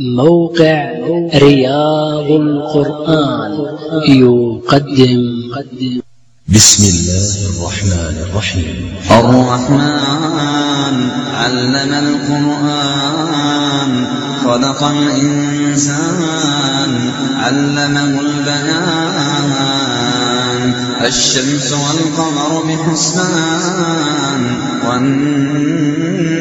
موقع رياض القرآن يقدم. بسم الله الرحمن الرحيم. الرحمن علم القرآن خلق الإنسان علمه البيان. الشمس والقمر بحسبان والنجم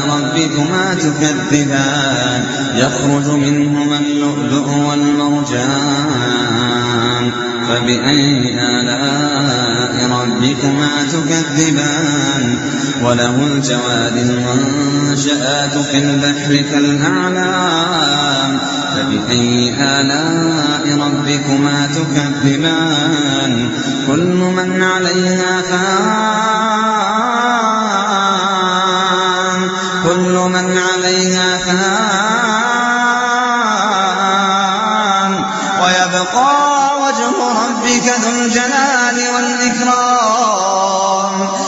ربكما تكذبان. يخرج منهما اللؤلؤ والمرجان. فبأي آلاء ربكما تكذبان؟ وله الجواد المنشآت في البحر كالأعلام. فبأي آلاء ربكما تكذبان؟ كل من عليها فان.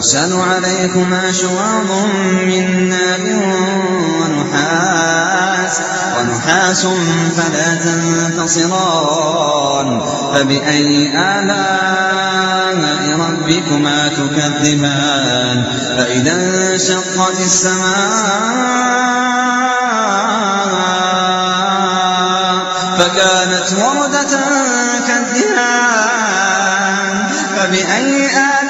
يرسل عليكما شواظ من نار ونحاس. ونحاس فلا تنتصران. فبأي آلاء ربكما تكذبان؟ فإذا انشقت السماء فكانت وردة كالدهان. فبأي آلاء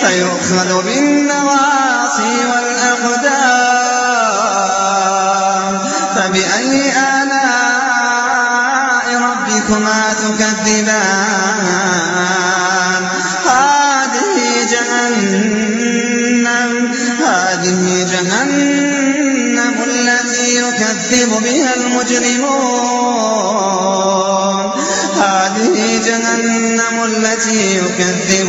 فيؤخذ بالنواصي والأقدام فبأي آلاء ربكما تكذبان؟ هذه جهنم هذه جهنم التي يكذب بها المجرمون. هذه جهنم التي يكذب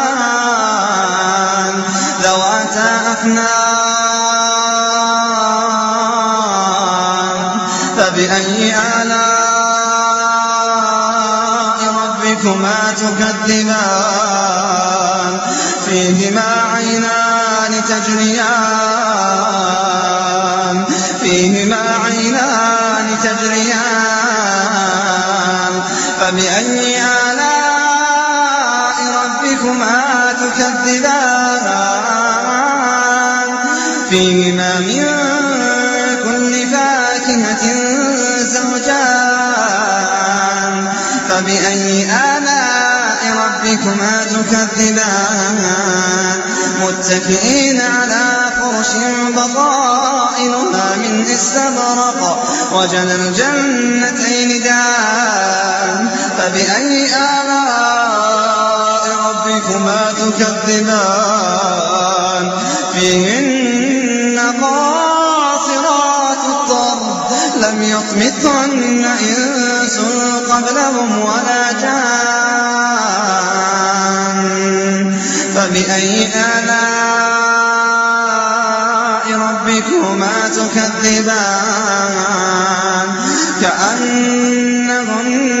أفنان فبأي آلاء ربكما تكذبان؟ فيهما عينان تجريان. فيهما عينان تجريان. فبأي فيهما من كل فاكهة زوجان. فبأي آلاء ربكما تكذبان؟ متكئين على فرش بطائنها من استبرق وجنى الجنتين دان. فبأي آلاء ربكما تكذبان؟ فيهن قاصرات الطرف. لم يطمثهن إنس قبلهم ولا جان. فبأي آلاء ربكما تكذبان؟ كأنهن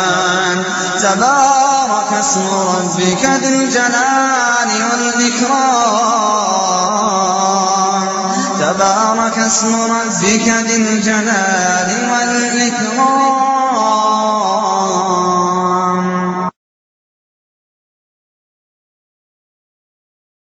تبارك اسم ربك ذي الجلال والإكرام. تبارك اسم ربك ذي الجلال والإكرام.